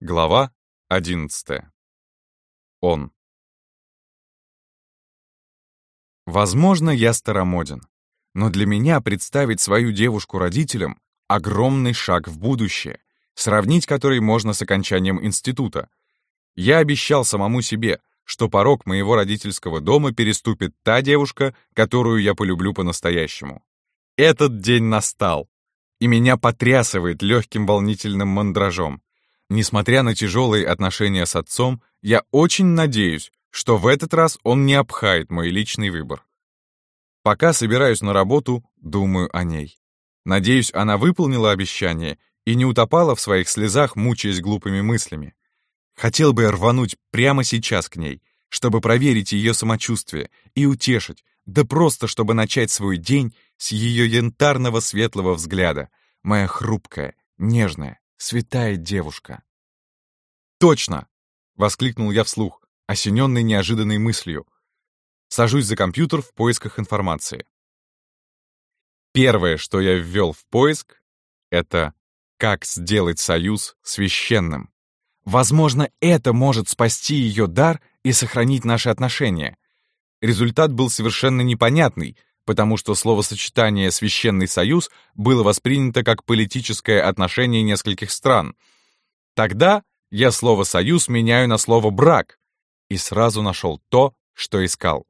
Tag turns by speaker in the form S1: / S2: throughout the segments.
S1: Глава 11. Он. Возможно, я старомоден, но для меня представить свою девушку родителям — огромный шаг в будущее, сравнить который можно с окончанием института. Я обещал самому себе, что порог моего родительского дома переступит та девушка, которую я полюблю по-настоящему. Этот день настал, и меня потрясывает легким волнительным мандражом. Несмотря на тяжелые отношения с отцом, я очень надеюсь, что в этот раз он не обхает мой личный выбор. Пока собираюсь на работу, думаю о ней. Надеюсь, она выполнила обещание и не утопала в своих слезах, мучаясь глупыми мыслями. Хотел бы рвануть прямо сейчас к ней, чтобы проверить ее самочувствие и утешить, да просто чтобы начать свой день с ее янтарного светлого взгляда, моя хрупкая, нежная, святая девушка. «Точно!» — воскликнул я вслух, осененный неожиданной мыслью. Сажусь за компьютер в поисках информации. Первое, что я ввел в поиск, это «Как сделать союз священным». Возможно, это может спасти ее дар и сохранить наши отношения. Результат был совершенно непонятный, потому что словосочетание «священный союз» было воспринято как политическое отношение нескольких стран. Тогда я слово «союз» меняю на слово «брак» и сразу нашел то, что искал.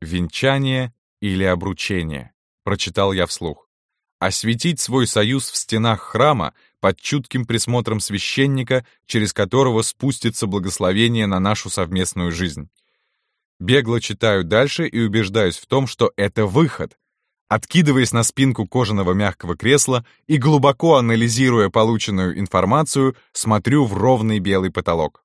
S1: «Венчание или обручение», — прочитал я вслух. «Осветить свой союз в стенах храма под чутким присмотром священника, через которого спустится благословение на нашу совместную жизнь». Бегло читаю дальше и убеждаюсь в том, что это выход. Откидываясь на спинку кожаного мягкого кресла и глубоко анализируя полученную информацию, смотрю в ровный белый потолок.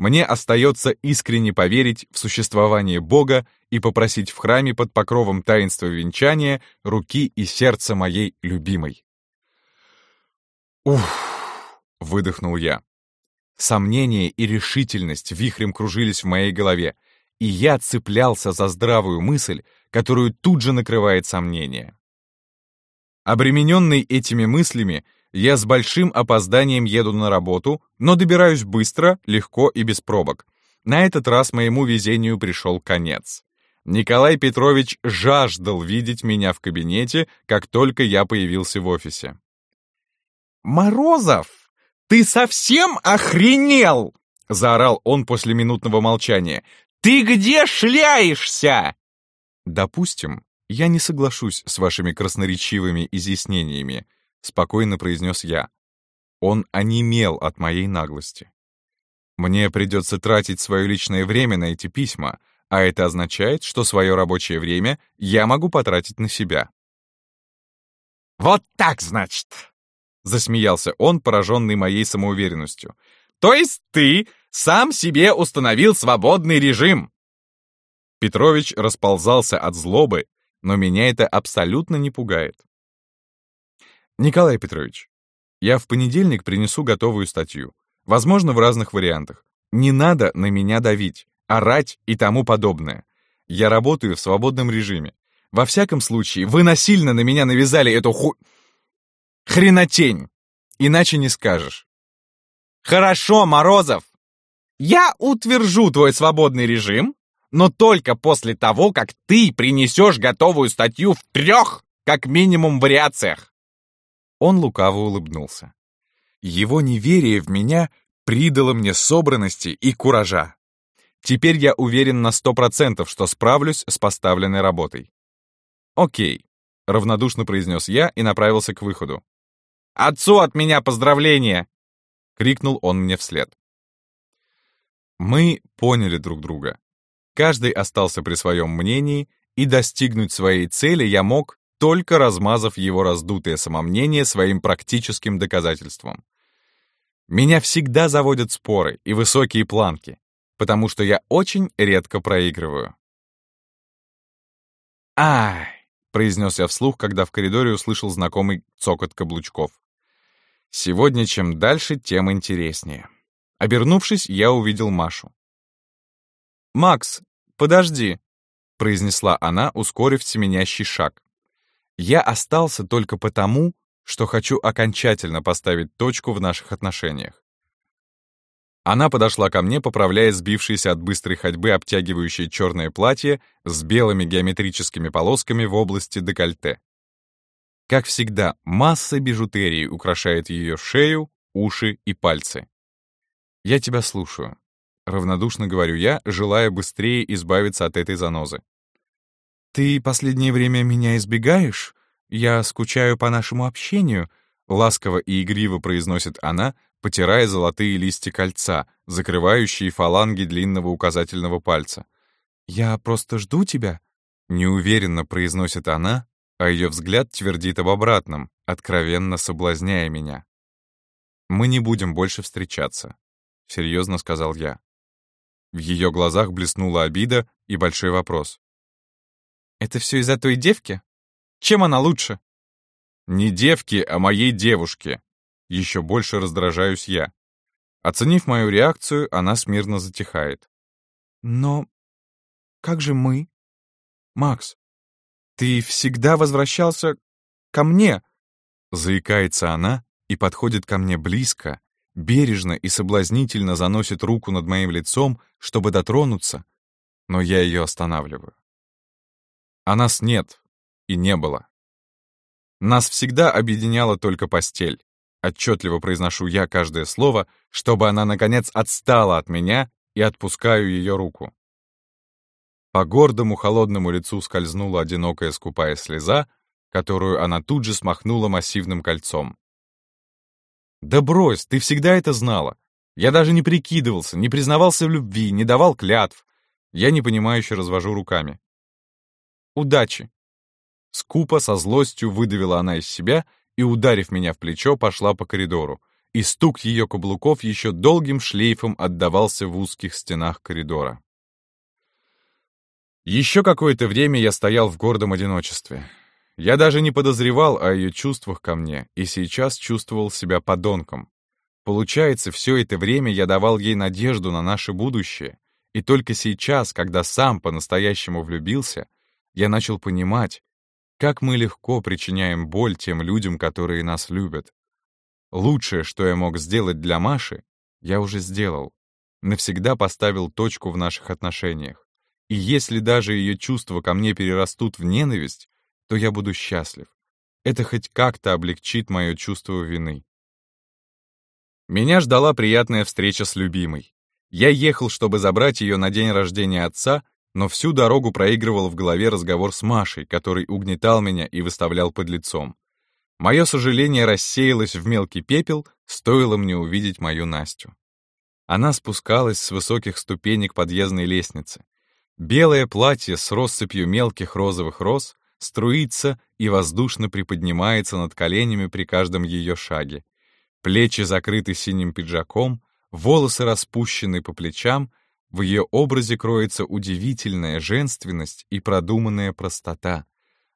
S1: Мне остается искренне поверить в существование Бога и попросить в храме под покровом таинства венчания руки и сердца моей любимой. «Уф!» — выдохнул я. Сомнения и решительность вихрем кружились в моей голове, и я цеплялся за здравую мысль, которую тут же накрывает сомнение. Обремененный этими мыслями, я с большим опозданием еду на работу, но добираюсь быстро, легко и без пробок. На этот раз моему везению пришел конец. Николай Петрович жаждал видеть меня в кабинете, как только я появился в офисе.
S2: «Морозов!» «Ты совсем охренел?» — заорал он после минутного молчания. «Ты где шляешься?»
S1: «Допустим, я не соглашусь с вашими красноречивыми изъяснениями», — спокойно произнес я. Он онемел от моей наглости. Мне придется тратить свое личное время на эти письма, а это означает, что свое рабочее время я могу потратить на себя.
S2: «Вот так, значит!» Засмеялся он, пораженный моей самоуверенностью. «То есть ты сам себе установил свободный режим?»
S1: Петрович расползался от злобы, но меня это абсолютно не пугает. «Николай Петрович, я в понедельник принесу готовую статью. Возможно, в разных вариантах. Не надо на меня давить, орать и тому подобное. Я работаю в свободном режиме. Во всяком случае, вы насильно на меня навязали эту ху... Хренотень! Иначе не скажешь.
S2: Хорошо, Морозов. Я утвержу твой свободный режим, но только после того, как ты принесешь готовую статью в трех, как минимум, вариациях.
S1: Он лукаво улыбнулся. Его неверие в меня придало мне собранности и куража. Теперь я уверен на сто процентов, что справлюсь с поставленной работой. «Окей», — равнодушно произнес я и направился к выходу.
S2: Отцу от меня поздравления!»
S1: — крикнул он мне вслед. Мы поняли друг друга. Каждый остался при своем мнении, и достигнуть своей цели я мог, только размазав его раздутое самомнение своим практическим доказательством. Меня всегда заводят споры и высокие планки, потому что я очень редко проигрываю. «Ай!» — произнес я вслух, когда в коридоре услышал знакомый цокот каблучков. Сегодня чем дальше, тем интереснее. Обернувшись, я увидел Машу. «Макс, подожди», — произнесла она, ускорив семенящий шаг. Я остался только потому, что хочу окончательно поставить точку в наших отношениях. Она подошла ко мне, поправляя сбившееся от быстрой ходьбы обтягивающее черное платье с белыми геометрическими полосками в области декольте. Как всегда, масса бижутерии украшает ее шею, уши и пальцы. «Я тебя слушаю», — равнодушно говорю я, желая быстрее избавиться от этой занозы. «Ты последнее время меня избегаешь? Я скучаю по нашему общению», — ласково и игриво произносит она, потирая золотые листья кольца, закрывающие фаланги длинного указательного пальца. «Я просто жду тебя», — неуверенно произносит она, а ее взгляд твердит об обратном, откровенно соблазняя меня. «Мы не будем больше встречаться», — серьезно сказал я. В ее глазах блеснула обида и большой вопрос. «Это все из-за той девки? Чем она лучше?» «Не девки, а моей девушки», еще больше раздражаюсь я. Оценив мою реакцию, она смирно затихает. «Но как же мы? Макс, ты всегда возвращался ко мне!» Заикается она и подходит ко мне близко, бережно и соблазнительно заносит руку над моим лицом, чтобы дотронуться, но я ее останавливаю. А нас нет и не было. Нас всегда объединяла только постель. Отчетливо произношу я каждое слово, чтобы она, наконец, отстала от меня и отпускаю ее руку. По гордому холодному лицу скользнула одинокая скупая слеза, которую она тут же смахнула массивным кольцом. «Да брось, ты всегда это знала. Я даже не прикидывался, не признавался в любви, не давал клятв. Я непонимающе развожу руками. Удачи!» Скупо, со злостью выдавила она из себя — и, ударив меня в плечо, пошла по коридору, и стук ее каблуков еще долгим шлейфом отдавался в узких стенах коридора. Еще какое-то время я стоял в гордом одиночестве. Я даже не подозревал о ее чувствах ко мне, и сейчас чувствовал себя подонком. Получается, все это время я давал ей надежду на наше будущее, и только сейчас, когда сам по-настоящему влюбился, я начал понимать, как мы легко причиняем боль тем людям, которые нас любят. Лучшее, что я мог сделать для Маши, я уже сделал. Навсегда поставил точку в наших отношениях. И если даже ее чувства ко мне перерастут в ненависть, то я буду счастлив. Это хоть как-то облегчит мое чувство вины. Меня ждала приятная встреча с любимой. Я ехал, чтобы забрать ее на день рождения отца, но всю дорогу проигрывал в голове разговор с Машей, который угнетал меня и выставлял под лицом. Мое сожаление рассеялось в мелкий пепел, стоило мне увидеть мою Настю. Она спускалась с высоких ступенек подъездной лестницы. Белое платье с россыпью мелких розовых роз струится и воздушно приподнимается над коленями при каждом ее шаге. Плечи закрыты синим пиджаком, волосы распущены по плечам, в ее образе кроется удивительная женственность и продуманная простота.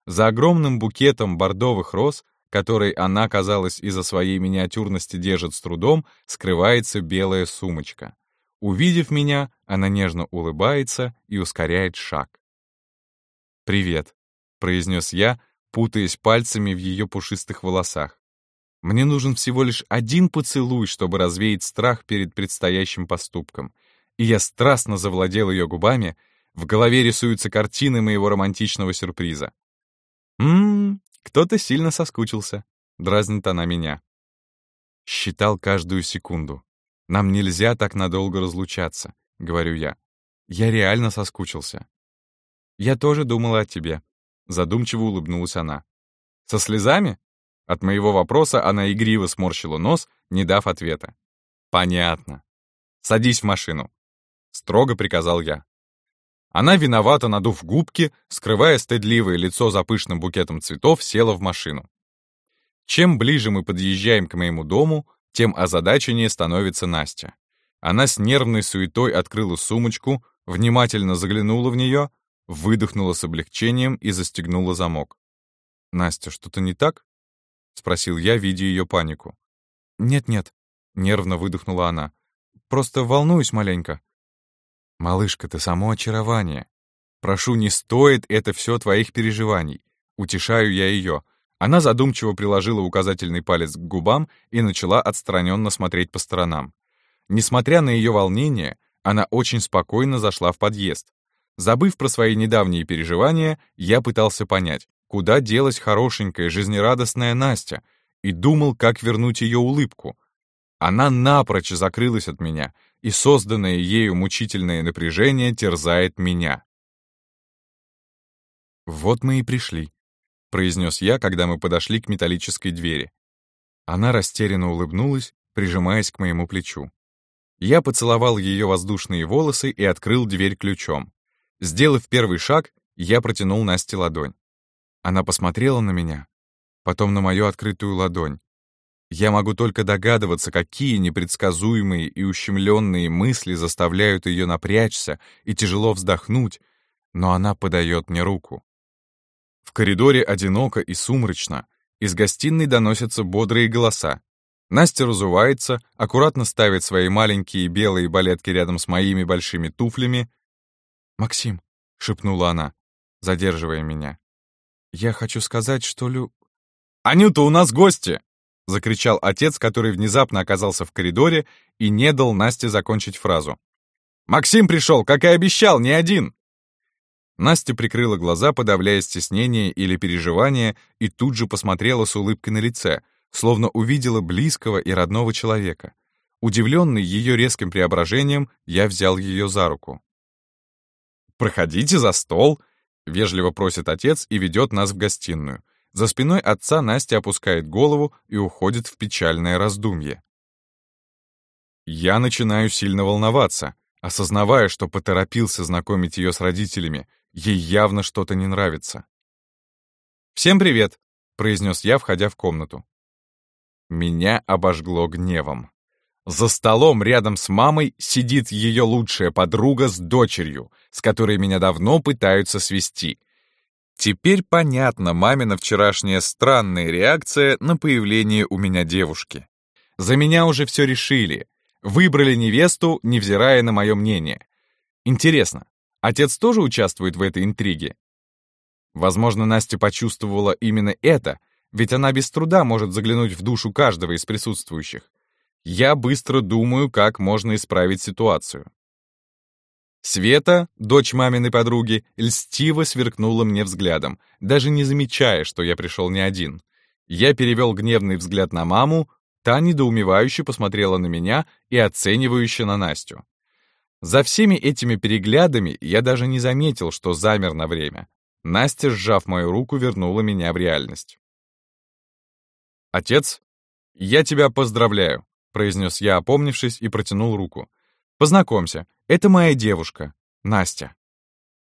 S1: За огромным букетом бордовых роз, который она, казалось, из-за своей миниатюрности держит с трудом, скрывается белая сумочка. Увидев меня, она нежно улыбается и ускоряет шаг. «Привет», — произнес я, путаясь пальцами в ее пушистых волосах. «Мне нужен всего лишь один поцелуй, чтобы развеять страх перед предстоящим поступком и я страстно завладел ее губами, в голове рисуются картины моего романтичного сюрприза. «Ммм, кто-то сильно соскучился», — дразнит она меня. Считал каждую секунду. «Нам нельзя так надолго разлучаться», — говорю я. «Я реально соскучился». «Я тоже думала о тебе», — задумчиво улыбнулась она. «Со слезами?» От моего вопроса она игриво сморщила нос, не дав ответа. «Понятно. Садись в машину. Строго приказал я. Она, виновата, надув губки, скрывая стыдливое лицо за пышным букетом цветов, села в машину. Чем ближе мы подъезжаем к моему дому, тем озадаченнее становится Настя. Она с нервной суетой открыла сумочку, внимательно заглянула в нее, выдохнула с облегчением и застегнула замок. «Настя, что-то не так?» — спросил я, видя ее панику. «Нет-нет», — нервно выдохнула она. «Просто волнуюсь маленько. «Малышка, ты само очарование. Прошу, не стоит это все твоих переживаний. Утешаю я ее. Она задумчиво приложила указательный палец к губам и начала отстраненно смотреть по сторонам. Несмотря на ее волнение, она очень спокойно зашла в подъезд. Забыв про свои недавние переживания, я пытался понять, куда делась хорошенькая, жизнерадостная Настя, и думал, как вернуть ее улыбку. Она напрочь закрылась от меня, и созданное ею мучительное напряжение терзает меня. «Вот мы и пришли», — произнес я, когда мы подошли к металлической двери. Она растерянно улыбнулась, прижимаясь к моему плечу. Я поцеловал ее воздушные волосы и открыл дверь ключом. Сделав первый шаг, я протянул Насте ладонь. Она посмотрела на меня, потом на мою открытую ладонь. Я могу только догадываться, какие непредсказуемые и ущемленные мысли заставляют ее напрячься и тяжело вздохнуть, но она подает мне руку. В коридоре одиноко и сумрачно, из гостиной доносятся бодрые голоса. Настя разувается, аккуратно ставит свои маленькие белые балетки рядом с моими большими туфлями. «Максим», — шепнула она, задерживая меня, — «я хочу сказать, что Лю...» «Анюта, у нас гости!» — закричал отец, который внезапно оказался в коридоре и не дал Насте закончить фразу. «Максим пришел, как и обещал, не один!» Настя прикрыла глаза, подавляя стеснение или переживание, и тут же посмотрела с улыбкой на лице — словно увидела близкого и родного человека. Удивленный ее резким преображением, я взял ее за руку. «Проходите за стол», — вежливо просит отец и ведет нас в гостиную. За спиной отца Настя опускает голову и уходит в печальное раздумье. Я начинаю сильно волноваться, осознавая, что поторопился знакомить ее с родителями, ей явно что-то не нравится. «Всем привет», — произнес я, входя в комнату. Меня обожгло гневом. За столом рядом с мамой сидит ее лучшая подруга с дочерью, с которой меня давно пытаются свести. Теперь понятна мамина вчерашняя странная реакция на появление у меня девушки. За меня уже все решили. Выбрали невесту, невзирая на мое мнение. Интересно, отец тоже участвует в этой интриге? Возможно, Настя почувствовала именно это — ведь она без труда может заглянуть в душу каждого из присутствующих. Я быстро думаю, как можно исправить ситуацию. Света, дочь маминой подруги, льстиво сверкнула мне взглядом, даже не замечая, что я пришел не один. Я перевел гневный взгляд на маму, та недоумевающе посмотрела на меня и оценивающе на Настю. За всеми этими переглядами я даже не заметил, что замер на время. Настя, сжав мою руку, вернула меня в реальность. «Отец, я тебя поздравляю», — произнес я, опомнившись, и протянул руку. «Познакомься, это моя девушка, Настя».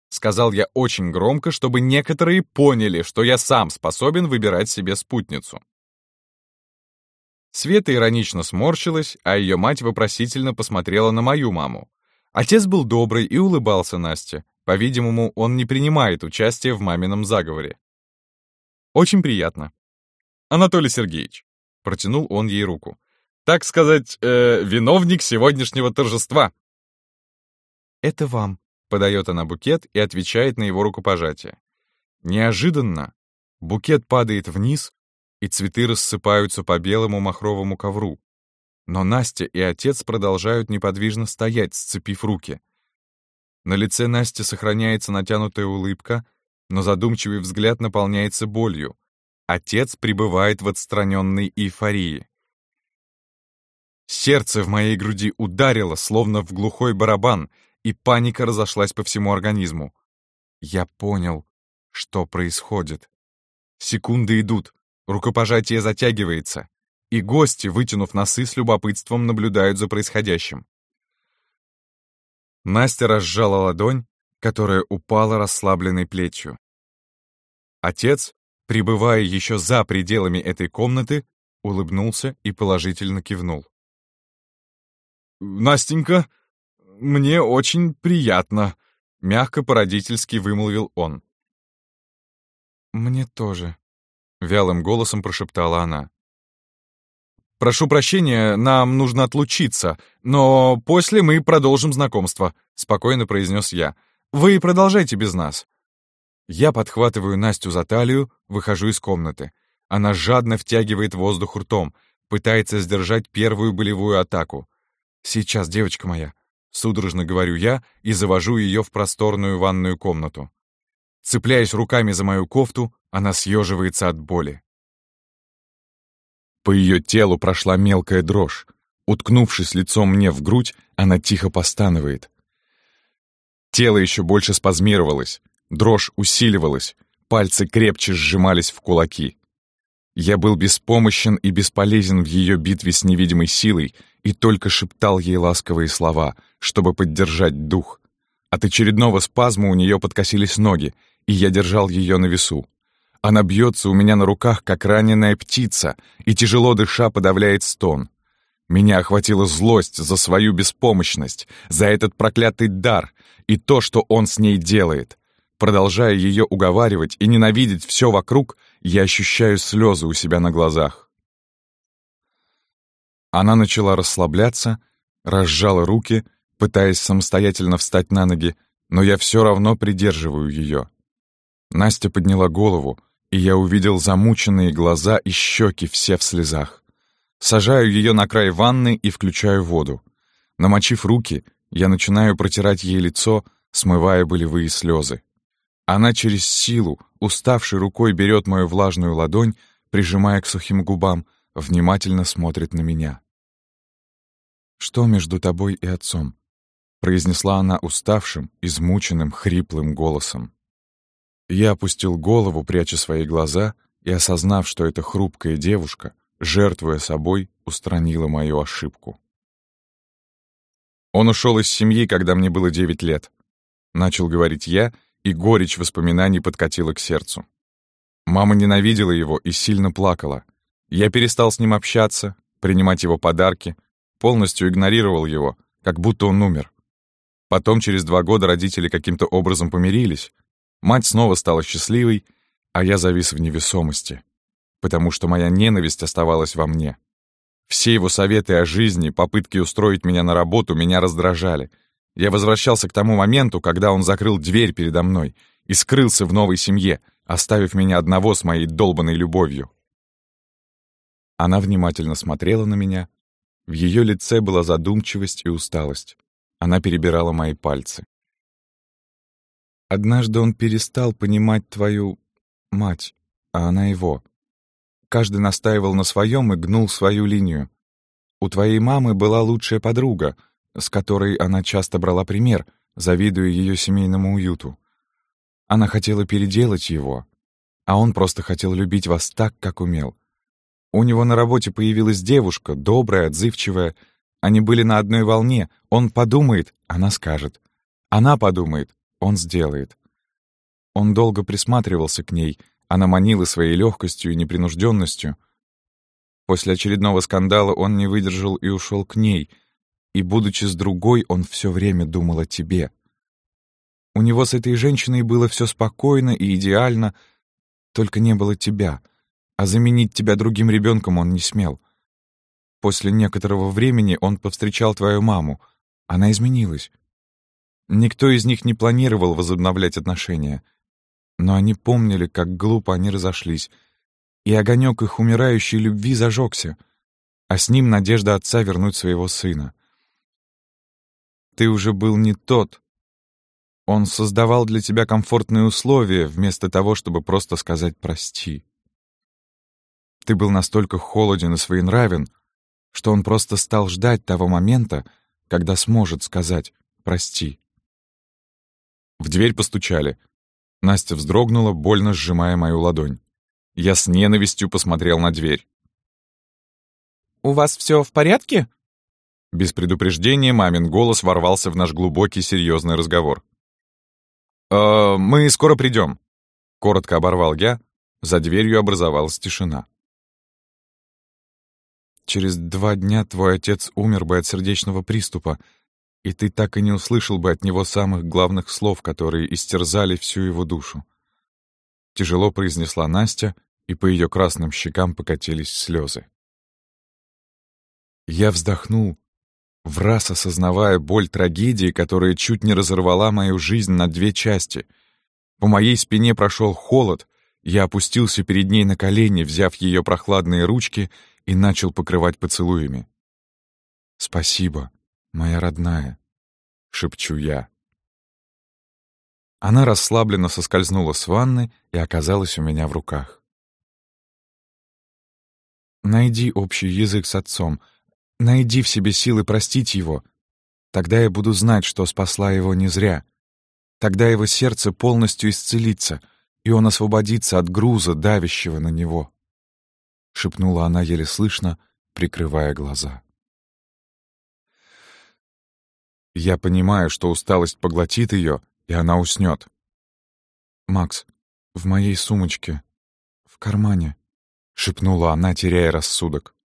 S1: Сказал я очень громко, чтобы некоторые поняли, что я сам способен выбирать себе спутницу. Света иронично сморщилась, а ее мать вопросительно посмотрела на мою маму. Отец был добрый и улыбался Насте. По-видимому, он не принимает участия в мамином заговоре. «Очень приятно», Анатолий Сергеевич», — протянул он ей руку. «Так сказать, э, виновник сегодняшнего торжества». «Это вам», — подает она букет и отвечает на его рукопожатие. Неожиданно букет падает вниз, и цветы рассыпаются по белому махровому ковру. Но Настя и отец продолжают неподвижно стоять, сцепив руки. На лице Насти сохраняется натянутая улыбка, но задумчивый взгляд наполняется болью. Отец пребывает в отстраненной эйфории. Сердце в моей груди ударило, словно в глухой барабан, и паника разошлась по всему организму. Я понял, что происходит. Секунды идут, рукопожатие затягивается, и гости, вытянув носы с любопытством, наблюдают за происходящим. Настя разжала ладонь, которая упала расслабленной плечью. Отец, пребывая еще за пределами этой комнаты, улыбнулся и положительно кивнул. «Настенька, мне очень приятно», — мягко по-родительски вымолвил он. «Мне тоже», — вялым голосом прошептала она. «Прошу прощения, нам нужно отлучиться, но после мы продолжим знакомство», — спокойно произнес я. «Вы продолжайте без нас. Я подхватываю Настю за талию, выхожу из комнаты. Она жадно втягивает воздух ртом, пытается сдержать первую болевую атаку. «Сейчас, девочка моя», — судорожно говорю я и завожу ее в просторную ванную комнату. Цепляясь руками за мою кофту, она съеживается от боли. По ее телу прошла мелкая дрожь. Уткнувшись лицом мне в грудь, она тихо постанывает. Тело еще больше спазмировалось, дрожь усиливалась, пальцы крепче сжимались в кулаки. Я был беспомощен и бесполезен в ее битве с невидимой силой и только шептал ей ласковые слова, чтобы поддержать дух. От очередного спазма у нее подкосились ноги, и я держал ее на весу. Она бьется у меня на руках, как раненая птица, и тяжело дыша подавляет стон. Меня охватила злость за свою беспомощность, за этот проклятый дар и то, что он с ней делает. Продолжая ее уговаривать и ненавидеть все вокруг, я ощущаю слезы у себя на глазах. Она начала расслабляться, разжала руки, пытаясь самостоятельно встать на ноги, но я все равно придерживаю ее. Настя подняла голову, и я увидел замученные глаза и щеки все в слезах. Сажаю ее на край ванны и включаю воду. Намочив руки, я начинаю протирать ей лицо, смывая болевые слезы. Она через силу, уставшей рукой берет мою влажную ладонь, прижимая к сухим губам, внимательно смотрит на меня. «Что между тобой и отцом?» — произнесла она уставшим, измученным, хриплым голосом. Я опустил голову, пряча свои глаза, и, осознав, что эта хрупкая девушка, жертвуя собой, устранила мою ошибку. Он ушел из семьи, когда мне было девять лет. Начал говорить я, и горечь воспоминаний подкатила к сердцу. Мама ненавидела его и сильно плакала. Я перестал с ним общаться, принимать его подарки, полностью игнорировал его, как будто он умер. Потом, через два года, родители каким-то образом помирились, Мать снова стала счастливой, а я завис в невесомости, потому что моя ненависть оставалась во мне. Все его советы о жизни, попытки устроить меня на работу меня раздражали. Я возвращался к тому моменту, когда он закрыл дверь передо мной и скрылся в новой семье, оставив меня одного с моей долбанной любовью. Она внимательно смотрела на меня. В ее лице была задумчивость и усталость. Она перебирала мои пальцы. Однажды он перестал понимать твою мать, а она его. Каждый настаивал на своем и гнул свою линию. У твоей мамы была лучшая подруга, с которой она часто брала пример, завидуя ее семейному уюту. Она хотела переделать его, а он просто хотел любить вас так, как умел. У него на работе появилась девушка, добрая, отзывчивая. Они были на одной волне. Он подумает, она скажет. Она подумает, он сделает. Он долго присматривался к ней, она манила своей легкостью и непринужденностью. После очередного скандала он не выдержал и ушел к ней, и, будучи с другой, он все время думал о тебе. У него с этой женщиной было все спокойно и идеально, только не было тебя, а заменить тебя другим ребенком он не смел. После некоторого времени он повстречал твою маму. Она изменилась. Никто из них не планировал возобновлять отношения. Но они помнили, как глупо они разошлись, и огонек их умирающей любви зажегся, а с ним надежда отца вернуть своего сына. Ты уже был не тот. Он создавал для тебя комфортные условия, вместо того, чтобы просто сказать «прости». Ты был настолько холоден и своенравен, что он просто стал ждать того момента, когда сможет сказать «прости». В дверь постучали. Настя вздрогнула, больно сжимая мою ладонь. Я с ненавистью посмотрел на дверь.
S2: «У вас все в порядке?»
S1: Без предупреждения мамин голос ворвался в наш глубокий серьезный разговор. «Э, «Мы скоро придем», — коротко оборвал я. За дверью образовалась тишина. «Через два дня твой отец умер бы от сердечного приступа», и ты так и не услышал бы от него самых главных слов, которые истерзали всю его душу. Тяжело произнесла Настя, и по ее красным щекам покатились слезы. Я вздохнул, в раз осознавая боль трагедии, которая чуть не разорвала мою жизнь на две части. По моей спине прошел холод, Я опустился перед ней на колени, взяв ее прохладные ручки, и начал покрывать поцелуями. «Спасибо, моя родная», — шепчу я. Она расслабленно соскользнула с ванны и оказалась у меня в руках. «Найди общий язык с отцом. Найди в себе силы простить его. Тогда я буду знать, что спасла его не зря. Тогда его сердце полностью исцелится, и он освободится от груза, давящего на него», — шепнула она еле слышно, прикрывая глаза. Я понимаю, что усталость поглотит ее, и она уснет. «Макс, в моей сумочке, в кармане», — шепнула она, теряя рассудок.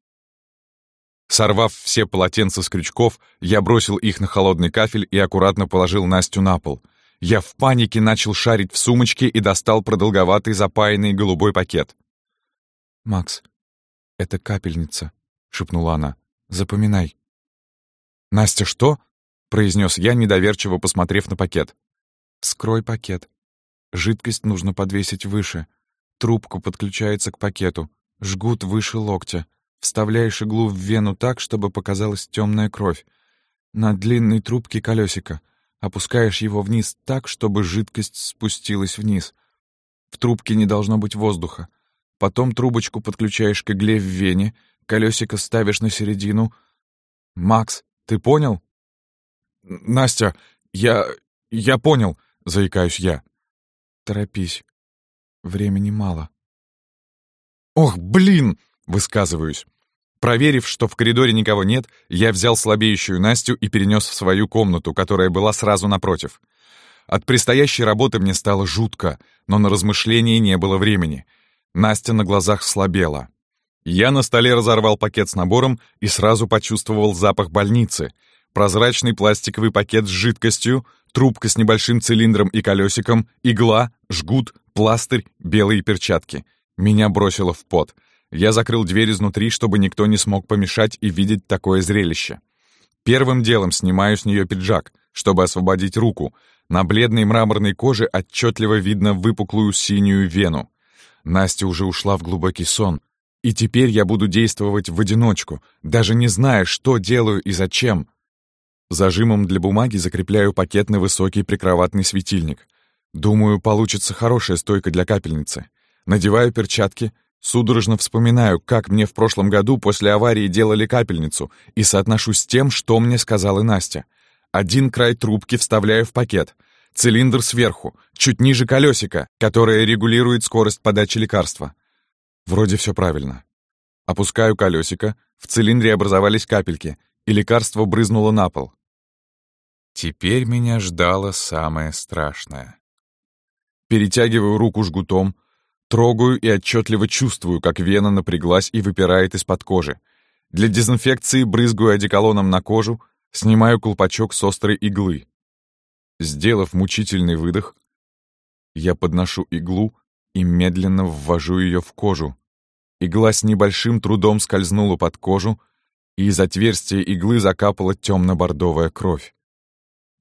S1: Сорвав все полотенца с крючков, я бросил их на холодный кафель и аккуратно положил Настю на пол. Я в панике начал шарить в сумочке и достал продолговатый запаянный голубой пакет. «Макс, это капельница», — шепнула она. «Запоминай». «Настя, что?» — произнес я, недоверчиво посмотрев на пакет. «Вскрой пакет. Жидкость нужно подвесить выше. Трубку подключается к пакету. Жгут выше локтя. Вставляешь иглу в вену так, чтобы показалась темная кровь. На длинной трубке колесико. Опускаешь его вниз так, чтобы жидкость спустилась вниз. В трубке не должно быть воздуха. Потом трубочку подключаешь к игле в вене, колесико ставишь на середину. «Макс, ты понял?» «Настя, я... я понял», — заикаюсь я. «Торопись. Времени мало». «Ох, блин!» — высказываюсь. Проверив, что в коридоре никого нет, я взял слабеющую Настю и перенес в свою комнату, которая была сразу напротив. От предстоящей работы мне стало жутко, но на размышления не было времени. Настя на глазах слабела. Я на столе разорвал пакет с набором и сразу почувствовал запах больницы. Прозрачный пластиковый пакет с жидкостью, трубка с небольшим цилиндром и колесиком, игла, жгут, пластырь, белые перчатки. Меня бросило в пот — я закрыл дверь изнутри, чтобы никто не смог помешать и видеть такое зрелище. Первым делом снимаю с нее пиджак, чтобы освободить руку. На бледной мраморной коже отчетливо видно выпуклую синюю вену. Настя уже ушла в глубокий сон, и теперь я буду действовать в одиночку, даже не зная, что делаю и зачем. Зажимом для бумаги закрепляю пакет на высокий прикроватный светильник. Думаю, получится хорошая стойка для капельницы. Надеваю перчатки — Судорожно вспоминаю, как мне в прошлом году после аварии делали капельницу, и соотношу с тем, что мне сказала Настя. Один край трубки вставляю в пакет, цилиндр сверху, чуть ниже колесика, которое регулирует скорость подачи лекарства. Вроде все правильно. Опускаю колесико, в цилиндре образовались капельки, и лекарство брызнуло на пол. Теперь меня ждало самое страшное. Перетягиваю руку жгутом, Трогаю и отчетливо чувствую, как вена напряглась и выпирает из-под кожи. Для дезинфекции брызгаю одеколоном на кожу, снимаю колпачок с острой иглы. Сделав мучительный выдох, я подношу иглу и медленно ввожу ее в кожу. Игла с небольшим трудом скользнула под кожу, и из отверстия иглы закапала темно-бордовая кровь.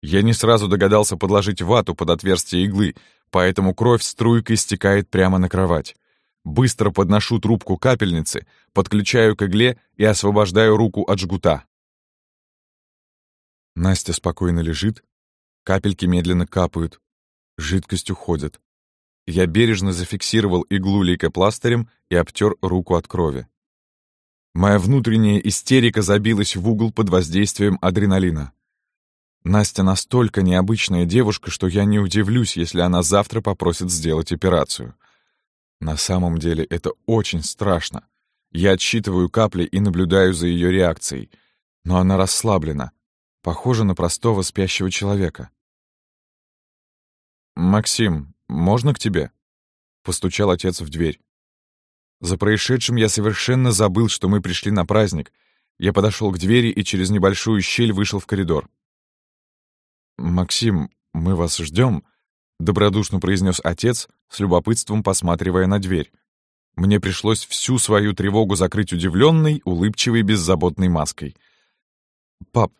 S1: Я не сразу догадался подложить вату под отверстие иглы, поэтому кровь струйкой стекает прямо на кровать. Быстро подношу трубку капельницы, подключаю к игле и освобождаю руку от жгута. Настя спокойно лежит, капельки медленно капают, жидкость уходит. Я бережно зафиксировал иглу лейкопластырем и обтер руку от крови. Моя внутренняя истерика забилась в угол под воздействием адреналина. Настя настолько необычная девушка, что я не удивлюсь, если она завтра попросит сделать операцию. На самом деле это очень страшно. Я отсчитываю капли и наблюдаю за ее реакцией. Но она расслаблена, похожа на простого спящего человека. «Максим, можно к тебе?» — постучал отец в дверь. За происшедшим я совершенно забыл, что мы пришли на праздник. Я подошел к двери и через небольшую щель вышел в коридор. «Максим, мы вас ждем», — добродушно произнес отец, с любопытством посматривая на дверь. Мне пришлось всю свою тревогу закрыть удивленной, улыбчивой, беззаботной маской. «Пап,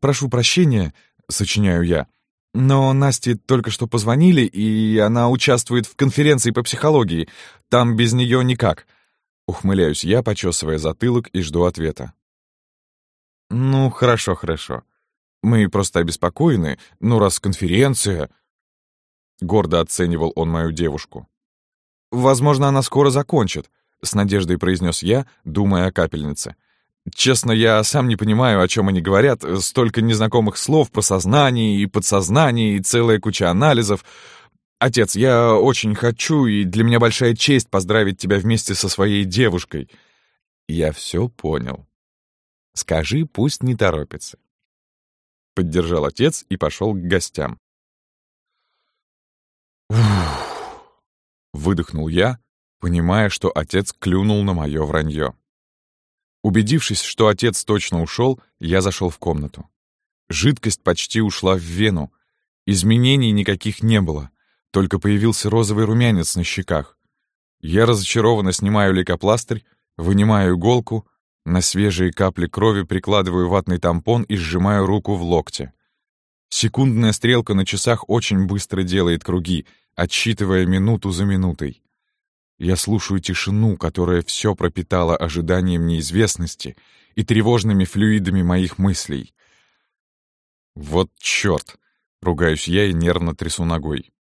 S1: прошу прощения», — сочиняю я. Но Насте только что позвонили, и она участвует в конференции по психологии. Там без нее никак. Ухмыляюсь я, почесывая затылок, и жду ответа. Ну, хорошо, хорошо. Мы просто обеспокоены, ну, раз конференция... Гордо оценивал он мою девушку. «Возможно, она скоро закончит», — с надеждой произнес я, думая о капельнице. Честно, я сам не понимаю, о чем они говорят. Столько незнакомых слов про сознание и подсознание, и целая куча анализов. Отец, я очень хочу, и для меня большая честь поздравить тебя вместе со своей девушкой. Я все понял. Скажи, пусть не торопится. Поддержал отец и пошел к гостям. Выдохнул я, понимая, что отец клюнул на мое вранье. Убедившись, что отец точно ушел, я зашел в комнату. Жидкость почти ушла в вену. Изменений никаких не было, только появился розовый румянец на щеках. Я разочарованно снимаю лейкопластырь, вынимаю иголку, на свежие капли крови прикладываю ватный тампон и сжимаю руку в локте. Секундная стрелка на часах очень быстро делает круги, отсчитывая минуту за минутой. Я слушаю тишину, которая все пропитала ожиданием неизвестности и тревожными флюидами моих мыслей. «Вот черт!» — ругаюсь я и нервно трясу ногой.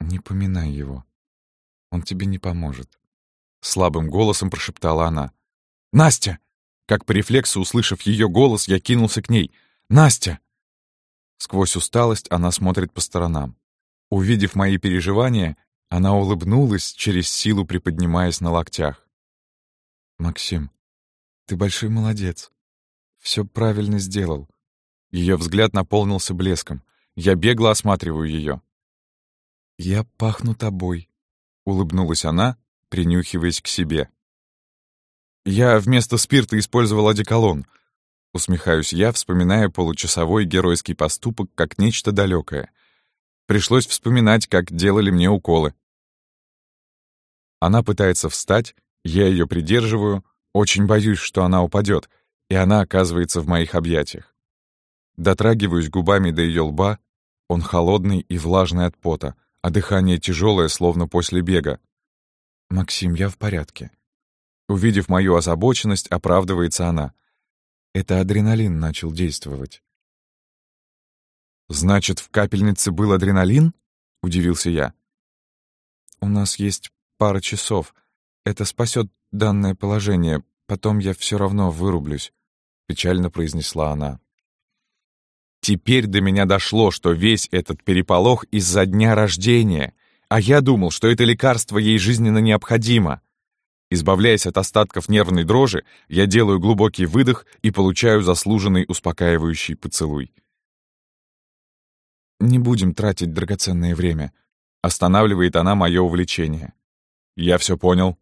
S1: «Не поминай его. Он тебе не поможет», — слабым голосом прошептала она. «Настя!» Как по рефлексу, услышав ее голос, я кинулся к ней. «Настя!» Сквозь усталость она смотрит по сторонам. Увидев мои переживания, она улыбнулась, через силу приподнимаясь на локтях. «Максим, ты большой молодец. Все правильно сделал». Ее взгляд наполнился блеском. Я бегло осматриваю ее. «Я пахну тобой», — улыбнулась она, принюхиваясь к себе. «Я вместо спирта использовал одеколон», — усмехаюсь я, вспоминая получасовой геройский поступок как нечто далекое. Пришлось вспоминать, как делали мне уколы. Она пытается встать, я ее придерживаю, очень боюсь, что она упадет, и она оказывается в моих объятиях. Дотрагиваюсь губами до ее лба, он холодный и влажный от пота, а дыхание тяжелое, словно после бега. «Максим, я в порядке». Увидев мою озабоченность, оправдывается она. Это адреналин начал действовать. «Значит, в капельнице был адреналин?» — удивился я. «У нас есть пара часов. Это спасет данное положение. Потом я все равно вырублюсь», — печально произнесла она. Теперь до меня дошло, что весь этот переполох из-за дня рождения, а я думал, что это лекарство ей жизненно необходимо. Избавляясь от остатков нервной дрожи, я делаю глубокий выдох и получаю заслуженный успокаивающий поцелуй. «Не будем тратить драгоценное время», — останавливает она мое увлечение. «Я все понял».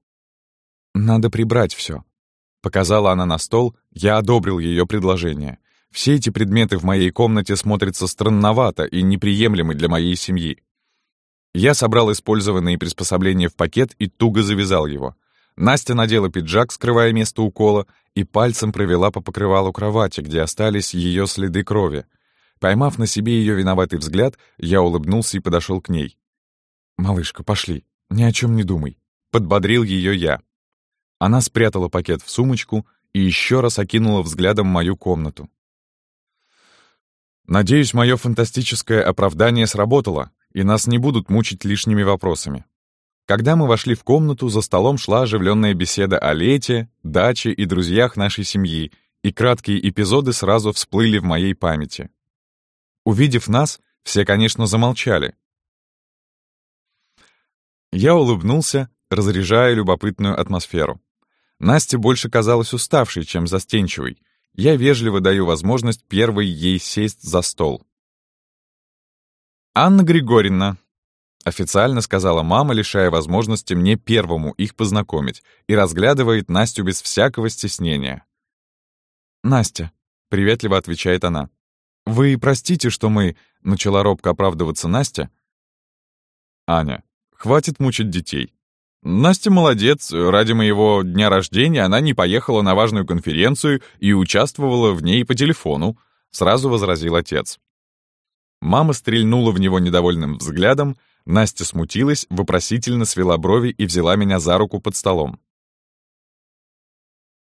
S1: «Надо прибрать все», — показала она на стол, я одобрил ее предложение. Все эти предметы в моей комнате смотрятся странновато и неприемлемы для моей семьи. Я собрал использованные приспособления в пакет и туго завязал его. Настя надела пиджак, скрывая место укола, и пальцем провела по покрывалу кровати, где остались ее следы крови. Поймав на себе ее виноватый взгляд, я улыбнулся и подошел к ней. «Малышка, пошли, ни о чем не думай. Подбодрил ее я. Она спрятала пакет в сумочку и еще раз окинула взглядом мою комнату. Надеюсь, мое фантастическое оправдание сработало, и нас не будут мучить лишними вопросами. Когда мы вошли в комнату, за столом шла оживленная беседа о лете, даче и друзьях нашей семьи, и краткие эпизоды сразу всплыли в моей памяти. Увидев нас, все, конечно, замолчали. Я улыбнулся, разряжая любопытную атмосферу. Настя больше казалась уставшей, чем застенчивой. Я вежливо даю возможность первой ей сесть за стол. «Анна Григорьевна», — официально сказала мама, лишая возможности мне первому их познакомить, и разглядывает Настю без всякого стеснения. «Настя», — приветливо отвечает она. «Вы простите, что мы...» — начала робко оправдываться Настя. «Аня, хватит мучить детей. Настя молодец, ради моего дня рождения она не поехала на важную конференцию и участвовала в ней по телефону, сразу возразил отец. Мама стрельнула в него недовольным взглядом, Настя смутилась, вопросительно свела брови и взяла меня за руку под столом.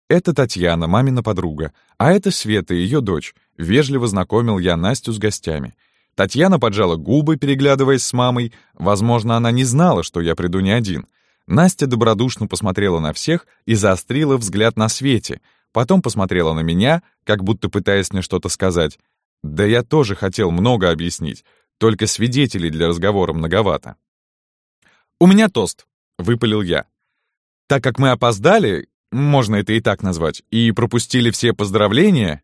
S1: «Это Татьяна, мамина подруга, а это Света, ее дочь», — вежливо знакомил я Настю с гостями. Татьяна поджала губы, переглядываясь с мамой. Возможно, она не знала, что я приду не один. Настя добродушно посмотрела на всех и заострила взгляд на Свете. Потом посмотрела на меня, как будто пытаясь мне что-то сказать. Да я тоже хотел много объяснить, только свидетелей для разговора многовато. «У меня тост», — выпалил я. «Так как мы опоздали, можно это и так назвать, и пропустили все поздравления...»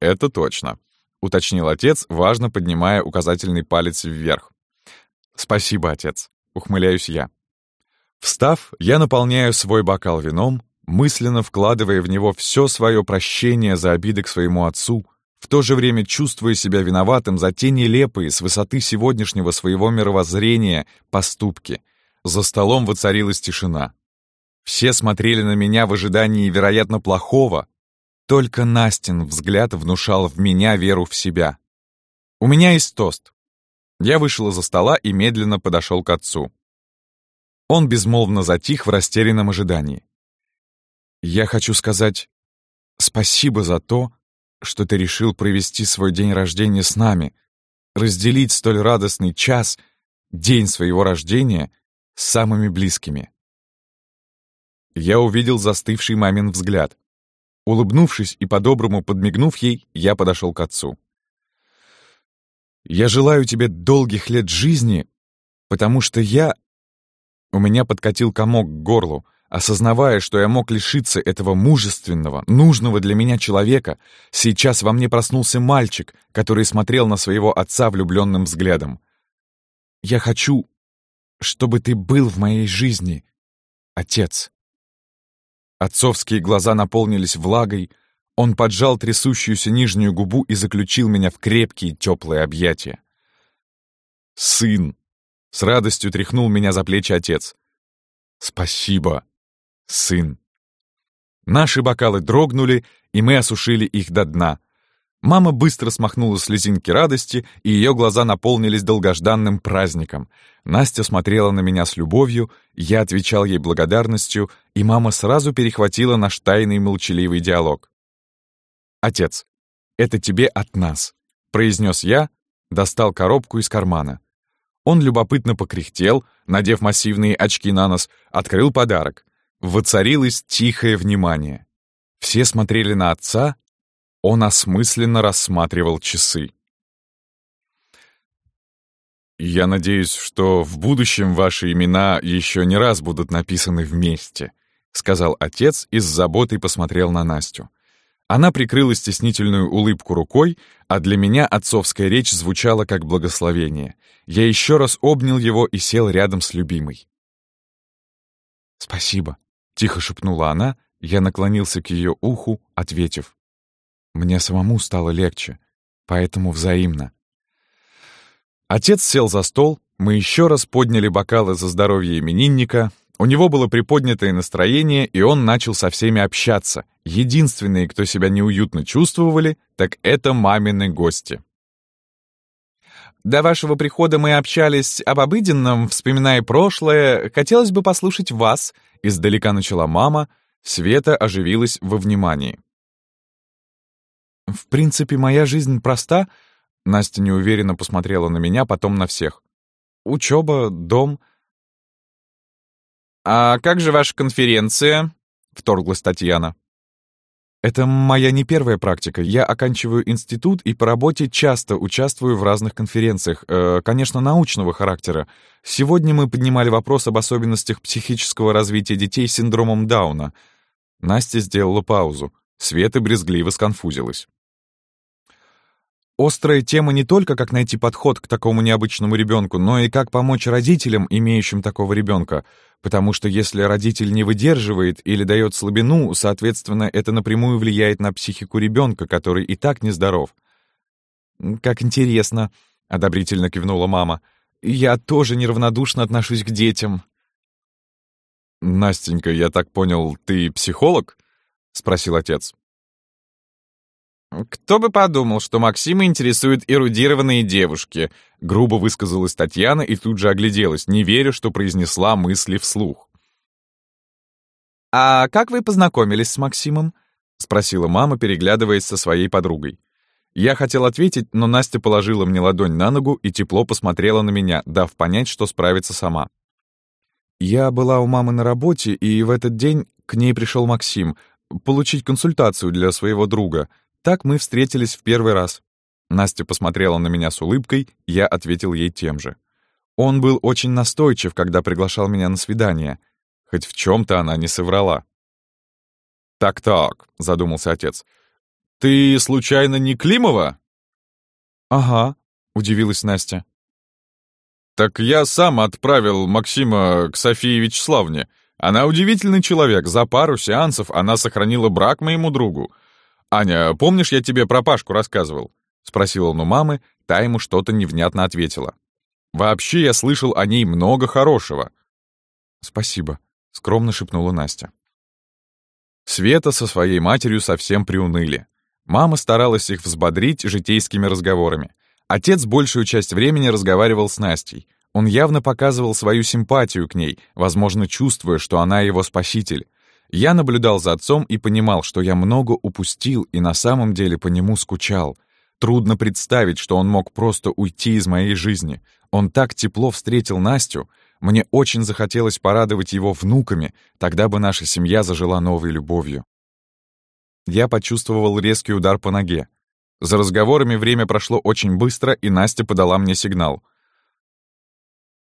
S1: «Это точно», — уточнил отец, важно поднимая указательный палец вверх. «Спасибо, отец», — ухмыляюсь я. Встав, я наполняю свой бокал вином, мысленно вкладывая в него все свое прощение за обиды к своему отцу, в то же время чувствуя себя виноватым за те нелепые с высоты сегодняшнего своего мировоззрения поступки. За столом воцарилась тишина. Все смотрели на меня в ожидании, вероятно, плохого. Только Настин взгляд внушал в меня веру в себя. «У меня есть тост». Я вышел из-за стола и медленно подошел к отцу. Он безмолвно затих в растерянном ожидании. «Я хочу сказать спасибо за то, что ты решил провести свой день рождения с нами, разделить столь радостный час, день своего рождения, с самыми близкими». Я увидел застывший мамин взгляд. Улыбнувшись и по-доброму подмигнув ей, я подошел к отцу. «Я желаю тебе долгих лет жизни, потому что я...» У меня подкатил комок к горлу. Осознавая, что я мог лишиться этого мужественного, нужного для меня человека, сейчас во мне проснулся мальчик, который смотрел на своего отца влюбленным взглядом. «Я хочу, чтобы ты был в моей жизни, отец». Отцовские глаза наполнились влагой, он поджал трясущуюся нижнюю губу и заключил меня в крепкие теплые объятия. «Сын!» — с радостью тряхнул меня за плечи отец. «Спасибо, сын!» Наши бокалы дрогнули, и мы осушили их до дна. Мама быстро смахнула слезинки радости, и ее глаза наполнились долгожданным праздником. Настя смотрела на меня с любовью, я отвечал ей благодарностью, и мама сразу перехватила наш тайный молчаливый диалог. «Отец, это тебе от нас», — произнес я, достал коробку из кармана. Он любопытно покряхтел, надев массивные очки на нос, открыл подарок. Воцарилось тихое внимание. Все смотрели на отца, он осмысленно рассматривал часы. «Я надеюсь, что в будущем ваши имена еще не раз будут написаны вместе», сказал отец и с заботой посмотрел на Настю. Она прикрыла стеснительную улыбку рукой, а для меня отцовская речь звучала как благословение. Я еще раз обнял его и сел рядом с любимой. «Спасибо», — тихо шепнула она, я наклонился к ее уху, ответив. Мне самому стало легче, поэтому взаимно. Отец сел за стол, мы еще раз подняли бокалы за здоровье именинника. У него было приподнятое настроение, и он начал со всеми общаться. Единственные, кто себя неуютно чувствовали, так это мамины гости. До вашего прихода мы общались об обыденном, вспоминая прошлое. Хотелось бы послушать вас. Издалека начала мама. Света оживилась во внимании. «В принципе, моя жизнь проста», — Настя неуверенно посмотрела на меня, потом на всех. «Учеба, дом...» «А как же ваша конференция?» — вторглась Татьяна. «Это моя не первая практика. Я оканчиваю институт и по работе часто участвую в разных конференциях, э, конечно, научного характера. Сегодня мы поднимали вопрос об особенностях психического развития детей с синдромом Дауна». Настя сделала паузу. Света брезгливо сконфузилась. Острая тема не только как найти подход к такому необычному ребенку, но и как помочь родителям, имеющим такого ребенка, потому что если родитель не выдерживает или дает слабину, соответственно, это напрямую влияет на психику ребенка, который и так нездоров. «Как интересно», — одобрительно кивнула мама. «Я тоже неравнодушно отношусь к детям». «Настенька, я так понял, ты психолог?» — спросил отец. «Кто бы подумал, что Максима интересуют эрудированные девушки», грубо высказалась Татьяна и тут же огляделась, не веря, что произнесла мысли вслух. «А как вы познакомились с Максимом?» — спросила мама, переглядываясь со своей подругой. Я хотел ответить, но Настя положила мне ладонь на ногу и тепло посмотрела на меня, дав понять, что справится сама. Я была у мамы на работе, и в этот день к ней пришел Максим получить консультацию для своего друга. Так мы встретились в первый раз. Настя посмотрела на меня с улыбкой, я ответил ей тем же. Он был очень настойчив, когда приглашал меня на свидание. Хоть в чем то она не соврала. «Так-так», — задумался отец, — «Ты, случайно, не Климова?»
S3: «Ага», — удивилась Настя.
S1: «Так я сам отправил Максима к Софии Вячеславне. Она удивительный человек. За пару сеансов она сохранила брак моему другу. Аня, помнишь, я тебе про Пашку рассказывал?» Спросил он у мамы, та ему что-то невнятно ответила. «Вообще я слышал о ней много хорошего».
S3: «Спасибо», — скромно шепнула Настя.
S1: Света со своей матерью совсем приуныли. Мама старалась их взбодрить житейскими разговорами. Отец большую часть времени разговаривал с Настей. Он явно показывал свою симпатию к ней, возможно, чувствуя, что она его спаситель. Я наблюдал за отцом и понимал, что я много упустил и на самом деле по нему скучал. Трудно представить, что он мог просто уйти из моей жизни. Он так тепло встретил Настю. Мне очень захотелось порадовать его внуками, тогда бы наша семья зажила новой любовью. Я почувствовал резкий удар по ноге. За разговорами время прошло очень быстро, и Настя подала мне сигнал.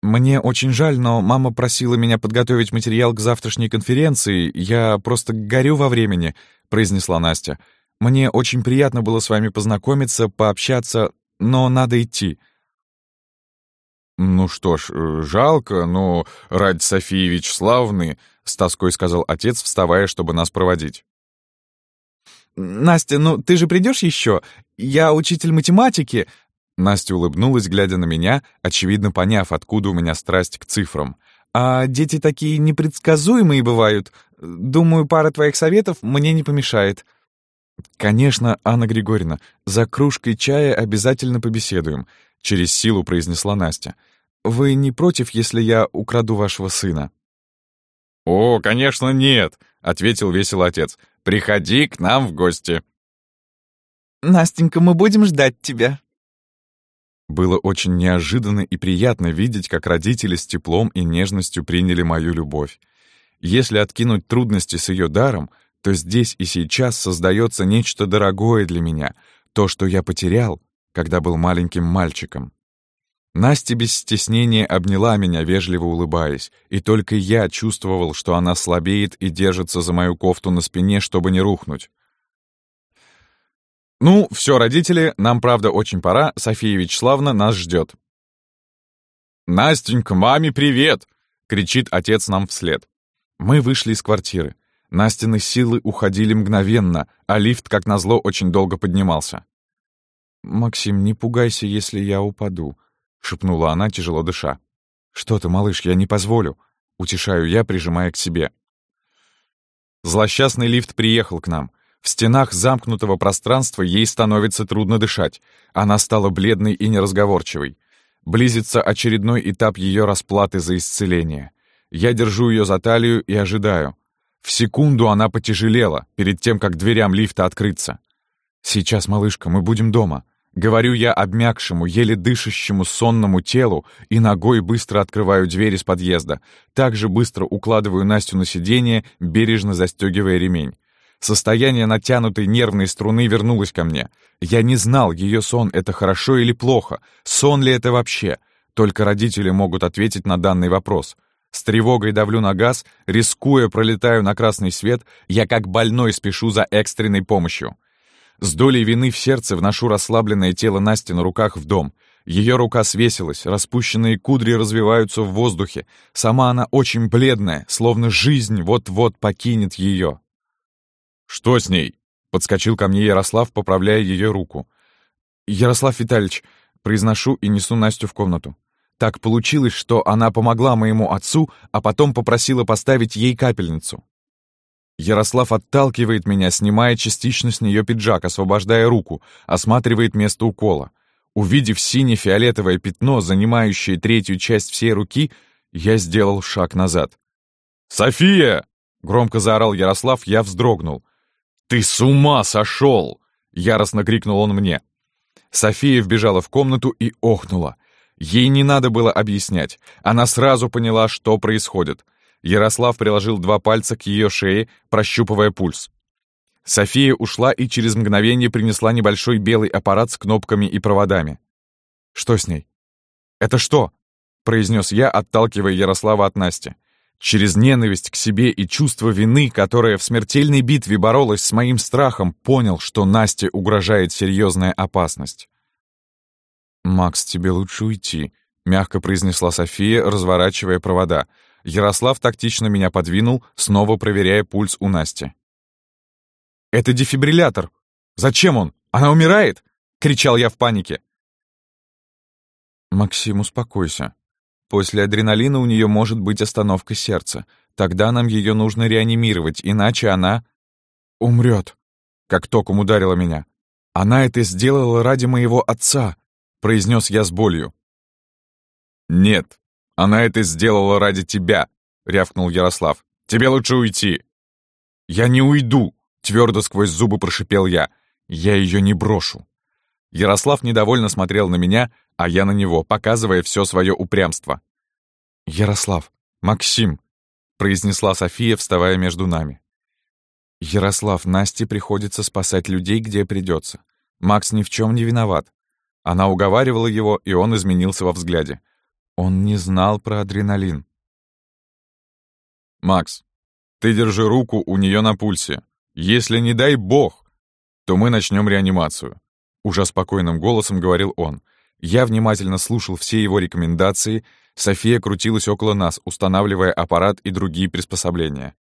S3: «Мне очень жаль, но мама просила меня подготовить материал к завтрашней конференции. Я просто горю во времени», — произнесла Настя. «Мне очень приятно было с вами познакомиться, пообщаться, но надо идти».
S1: «Ну что ж, э, жалко, но ради Софии Вячеславны», — с тоской сказал отец, вставая, чтобы нас проводить.
S3: «Настя, ну ты же придешь еще? Я учитель математики!» Настя улыбнулась, глядя на меня, очевидно поняв, откуда у меня страсть к цифрам. «А дети такие непредсказуемые бывают. Думаю, пара твоих советов мне не помешает». «Конечно, Анна Григорьевна, за кружкой чая обязательно побеседуем», — через силу произнесла Настя. «Вы не против, если я украду вашего сына?»
S1: «О, конечно, нет», — ответил весело отец. Приходи к нам в гости».
S4: «Настенька, мы будем ждать тебя».
S3: Было очень неожиданно и приятно видеть, как родители с теплом и нежностью приняли мою любовь. Если откинуть трудности с ее даром, то здесь и сейчас создается нечто дорогое для меня, то, что я потерял, когда был маленьким мальчиком. Настя без стеснения обняла меня, вежливо улыбаясь, и только я чувствовал, что она слабеет и держится за мою кофту на спине, чтобы не рухнуть.
S1: «Ну, все, родители, нам, правда, очень пора, София Вячеславна нас ждет». «Настенька, маме привет!» — кричит отец нам вслед.
S3: Мы вышли из квартиры. Настины силы уходили мгновенно, а лифт, как назло, очень долго поднимался. «Максим, не пугайся, если я упаду», — шепнула она, тяжело дыша. «Что ты, малыш, я не позволю», — утешаю я, прижимая к себе.
S1: Злосчастный лифт приехал к нам. В стенах замкнутого пространства ей становится трудно дышать. Она стала бледной и неразговорчивой. Близится очередной этап ее расплаты за исцеление. Я держу ее за талию и ожидаю. В секунду она потяжелела, перед тем, как дверям лифта открыться. «Сейчас, малышка, мы будем дома», Говорю я обмякшему, еле дышащему сонному телу и ногой быстро открываю дверь из подъезда. Также быстро укладываю Настю на сиденье, бережно застегивая ремень. Состояние натянутой нервной струны вернулось ко мне. Я не знал, ее сон — это хорошо или плохо, сон ли это вообще. Только родители могут ответить на данный вопрос. С тревогой давлю на газ, рискуя пролетаю на красный свет, я как больной спешу за экстренной помощью. С долей вины в сердце вношу расслабленное тело Насти на руках в дом. Ее рука свесилась, распущенные кудри развиваются в воздухе. Сама она очень бледная, словно жизнь вот-вот покинет ее. «Что с ней?» — подскочил ко мне Ярослав, поправляя ее руку. «Ярослав Витальевич», — произношу и несу Настю в комнату. Так получилось, что она помогла моему отцу, а потом попросила поставить ей капельницу. Ярослав отталкивает меня, снимая частично с нее пиджак, освобождая руку, осматривает место укола. Увидев сине-фиолетовое пятно, занимающее третью часть всей руки, я сделал шаг назад. «София!» — громко заорал Ярослав, я вздрогнул. «Ты с ума сошел!» — яростно крикнул он мне. София вбежала в комнату и охнула. Ей не надо было объяснять. Она сразу поняла, что происходит. Ярослав приложил два пальца к ее шее, прощупывая пульс. София ушла и через мгновение принесла небольшой белый аппарат с кнопками и проводами. «Что с ней?» «Это что?» — произнес я, отталкивая Ярослава от Насти. Через ненависть к себе и чувство вины, которое в смертельной битве боролось с моим страхом, понял, что Насте угрожает серьезная опасность. «Макс, тебе лучше уйти», — мягко произнесла София, разворачивая провода. Ярослав тактично меня подвинул, снова проверяя пульс у Насти. «Это дефибриллятор! Зачем он? Она умирает!» — кричал я в панике. «Максим, успокойся. После адреналина у нее может быть остановка сердца. Тогда нам ее нужно реанимировать, иначе она умрет», — как током ударила меня. «Она это сделала ради моего отца», — произнес я с болью. «Нет, она это сделала ради тебя», — рявкнул Ярослав. «Тебе лучше уйти». «Я не уйду», Твердо сквозь зубы прошипел я. «Я ее не брошу». Ярослав недовольно смотрел на меня, а я на него, показывая все свое упрямство. «Ярослав, Максим», — произнесла София, вставая между нами. «Ярослав, Насте приходится спасать людей, где придется. Макс ни в чем не виноват». Она уговаривала его, и он изменился во взгляде. Он не знал про адреналин. «Макс, ты держи руку у нее на пульсе. Если не дай бог, то мы начнем реанимацию. Уже спокойным голосом говорил он. Я внимательно слушал все его рекомендации. София крутилась около нас, устанавливая аппарат и другие приспособления.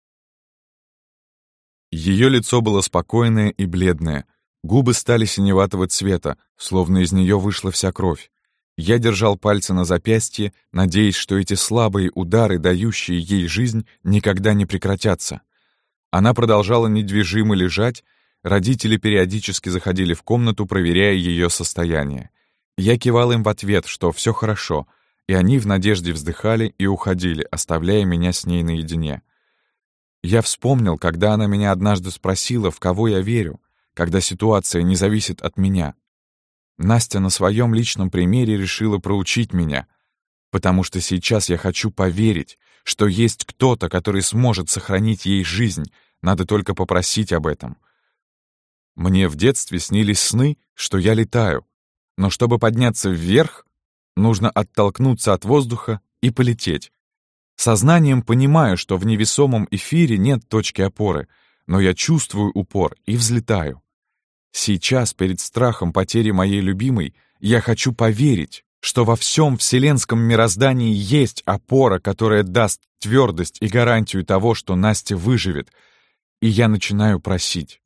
S1: Ее лицо было спокойное и бледное. Губы стали синеватого цвета, словно из нее вышла вся кровь. Я держал пальцы на запястье, надеясь, что эти слабые удары, дающие ей жизнь, никогда не прекратятся. Она продолжала недвижимо лежать, родители периодически заходили в комнату, проверяя ее состояние. Я кивал им в ответ, что все хорошо, и они в надежде вздыхали и уходили, оставляя меня с ней наедине. Я вспомнил, когда она меня однажды спросила, в кого я верю, когда ситуация не зависит от меня. Настя на своем личном примере решила проучить меня, потому что сейчас я хочу поверить, что есть кто-то, который сможет сохранить ей жизнь, надо только попросить об этом. Мне в детстве снились сны, что я летаю, но чтобы подняться вверх, нужно оттолкнуться от воздуха и полететь. Сознанием понимаю, что в невесомом эфире нет точки опоры, но я чувствую упор и взлетаю. Сейчас, перед страхом потери моей любимой, я хочу поверить, что во всем вселенском мироздании есть опора, которая даст твердость и гарантию того, что Настя выживет. И я начинаю просить.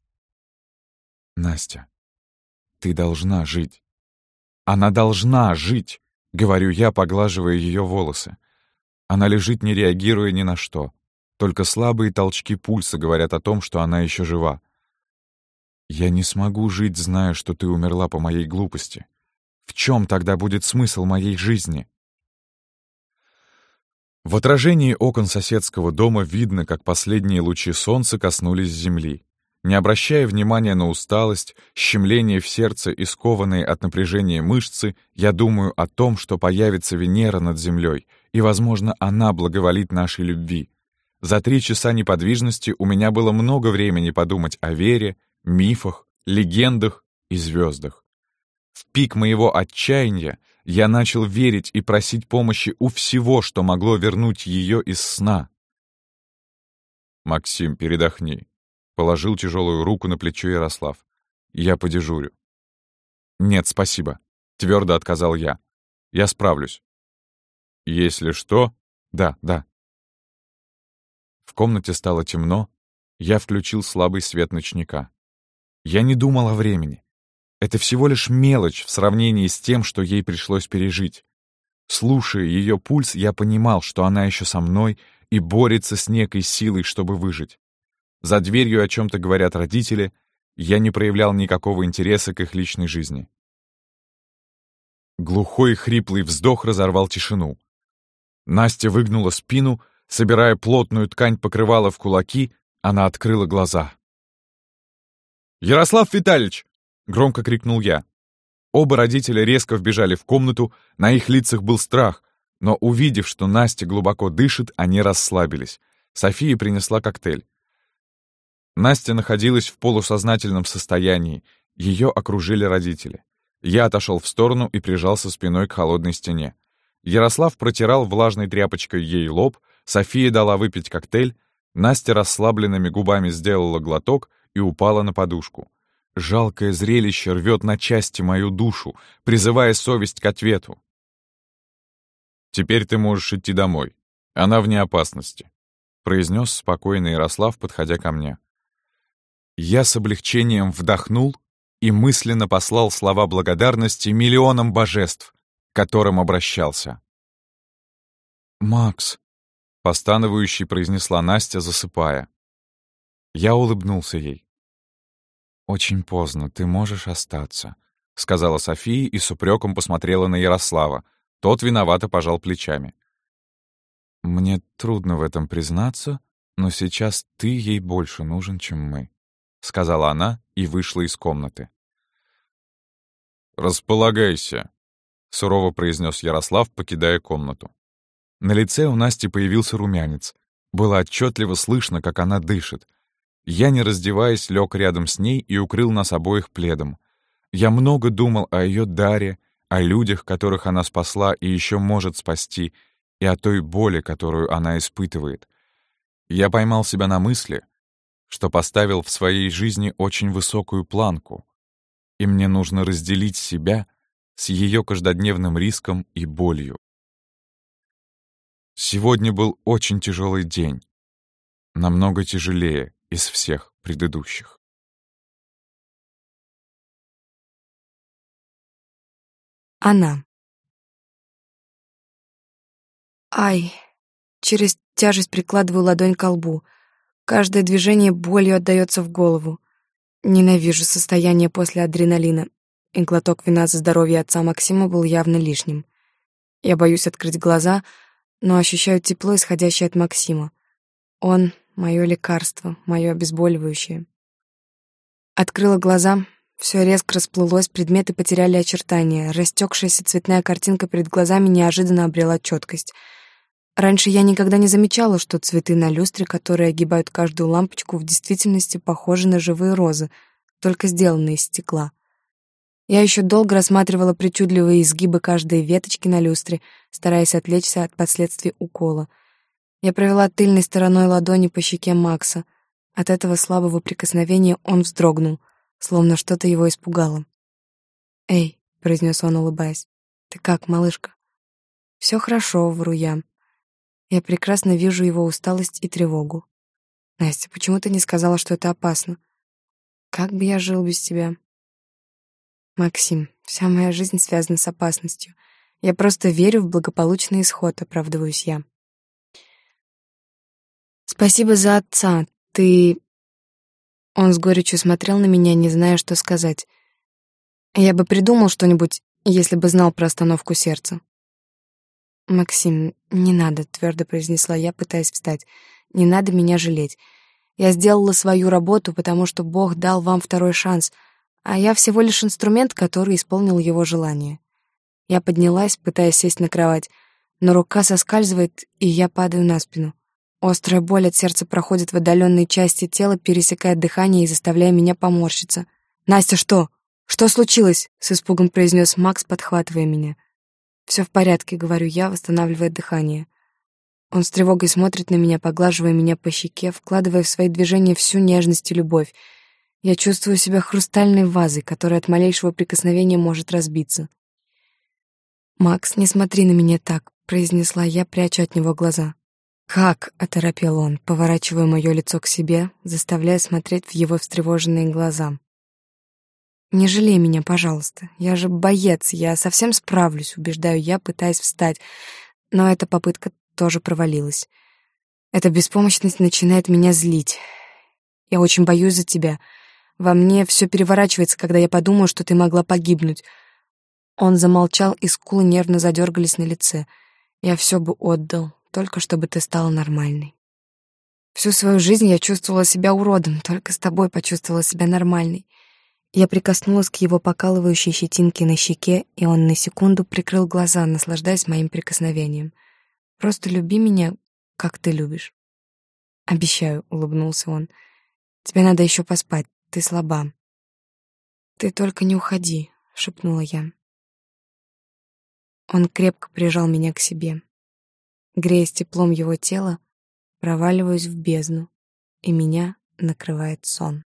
S1: «Настя, ты должна жить. Она должна жить», — говорю я, поглаживая ее волосы. Она лежит, не реагируя ни на что. Только слабые толчки пульса говорят о том, что она еще жива. «Я не смогу жить, зная, что ты умерла по моей глупости. В чем тогда будет смысл моей жизни? В отражении окон соседского дома видно, как последние лучи солнца коснулись земли. Не обращая внимания на усталость, щемление в сердце и скованные от напряжения мышцы, я думаю о том, что появится Венера над землей, и, возможно, она благоволит нашей любви. За три часа неподвижности у меня было много времени подумать о вере, мифах, легендах и звездах. В пик моего отчаяния я начал верить и просить помощи у всего, что могло вернуть ее из сна. «Максим, передохни», — положил тяжелую руку на плечо Ярослав. «Я подежурю». «Нет, спасибо», — твердо отказал я. «Я справлюсь». «Если что...» «Да, да». В комнате стало темно, я включил слабый свет ночника. Я не думал о времени. Это всего лишь мелочь в сравнении с тем, что ей пришлось пережить. Слушая ее пульс, я понимал, что она еще со мной и борется с некой силой, чтобы выжить. За дверью о чем-то говорят родители, я не проявлял никакого интереса к их личной жизни. Глухой хриплый вздох разорвал тишину. Настя выгнула спину, собирая плотную ткань покрывала в кулаки, она открыла глаза. «Ярослав Витальевич!» — громко крикнул я. Оба родителя резко вбежали в комнату, на их лицах был страх, но, увидев, что Настя глубоко дышит, они расслабились. София принесла коктейль. Настя находилась в полусознательном состоянии, ее окружили родители. Я отошел в сторону и прижался спиной к холодной стене. Ярослав протирал влажной тряпочкой ей лоб, София дала выпить коктейль, Настя расслабленными губами сделала глоток и упала на подушку. Жалкое зрелище рвет на части мою душу, призывая совесть к ответу. «Теперь ты можешь идти домой. Она вне опасности», — произнес спокойно Ярослав, подходя ко мне. Я с облегчением вдохнул и мысленно послал слова благодарности миллионам божеств, к которым обращался. «Макс», — постановающий произнесла Настя, засыпая. Я улыбнулся ей. «Очень поздно, ты можешь остаться», — сказала София и с упреком посмотрела на Ярослава. Тот виновато пожал плечами. «Мне трудно в этом признаться, но сейчас ты ей больше нужен, чем мы», — сказала она и вышла из комнаты. «Располагайся», — сурово произнес Ярослав, покидая комнату. На лице у Насти появился румянец. Было отчетливо слышно, как она дышит. Я, не раздеваясь, лег рядом с ней и укрыл нас обоих пледом. Я много думал о ее даре, о людях, которых она спасла и еще может спасти, и о той боли, которую она испытывает. Я поймал себя на мысли, что поставил в своей жизни очень высокую планку, и мне нужно разделить себя с ее каждодневным риском и болью. Сегодня был очень тяжелый день, намного тяжелее из всех предыдущих.
S5: Она. Ай, через тяжесть прикладываю ладонь к лбу. Каждое движение болью отдаётся в голову. Ненавижу состояние после адреналина, и глоток вина за здоровье отца Максима был явно лишним. Я боюсь открыть глаза, но ощущаю тепло, исходящее от Максима. Он — мое лекарство, мое обезболивающее. Открыла глаза, все резко расплылось, предметы потеряли очертания, растекшаяся цветная картинка перед глазами неожиданно обрела четкость — Раньше я никогда не замечала, что цветы на люстре, которые огибают каждую лампочку, в действительности похожи на живые розы, только сделанные из стекла. Я еще долго рассматривала причудливые изгибы каждой веточки на люстре, стараясь отвлечься от последствий укола. Я провела тыльной стороной ладони по щеке Макса. От этого слабого прикосновения он вздрогнул, словно что-то его испугало. «Эй», — произнес он, улыбаясь, — «ты как, малышка?» «Все хорошо», — вру я. Я прекрасно вижу его усталость и тревогу. Настя, почему ты не сказала, что это опасно? Как бы я жил без тебя? Максим, вся моя жизнь связана с опасностью. Я просто верю в благополучный исход, оправдываюсь я. Спасибо за отца. Ты... Он с горечью смотрел на меня, не зная, что сказать. Я бы придумал что-нибудь, если бы знал про остановку сердца. «Максим, не надо», — твердо произнесла я, пытаясь встать. «Не надо меня жалеть. Я сделала свою работу, потому что Бог дал вам второй шанс, а я всего лишь инструмент, который исполнил его желание». Я поднялась, пытаясь сесть на кровать, но рука соскальзывает, и я падаю на спину. Острая боль от сердца проходит в отдаленной части тела, пересекает дыхание и заставляя меня поморщиться. «Настя, что? Что случилось?» — с испугом произнес Макс, подхватывая меня. Все в порядке, говорю я, восстанавливая дыхание. Он с тревогой смотрит на меня, поглаживая меня по щеке, вкладывая в свои движения всю нежность и любовь. Я чувствую себя хрустальной вазой, которая от малейшего прикосновения может разбиться. «Макс, не смотри на меня так», — произнесла я, пряча от него глаза. «Как?» — оторопел он, поворачивая мое лицо к себе, заставляя смотреть в его встревоженные глаза. Не жалей меня, пожалуйста. Я же боец, я совсем справлюсь, убеждаю я, пытаясь встать. Но эта попытка тоже провалилась. Эта беспомощность начинает меня злить. Я очень боюсь за тебя. Во мне все переворачивается, когда я подумаю, что ты могла погибнуть. Он замолчал, и скулы нервно задергались на лице. Я все бы отдал, только чтобы ты стала нормальной. Всю свою жизнь я чувствовала себя уродом, только с тобой почувствовала себя нормальной. Я прикоснулась к его покалывающей щетинке на щеке, и он на секунду прикрыл глаза, наслаждаясь моим прикосновением. «Просто люби меня, как ты любишь». «Обещаю», — улыбнулся он. «Тебе надо еще поспать, ты слаба». «Ты только не уходи», — шепнула я. Он крепко прижал меня к себе. Греясь теплом его тела, проваливаюсь в бездну, и меня накрывает сон.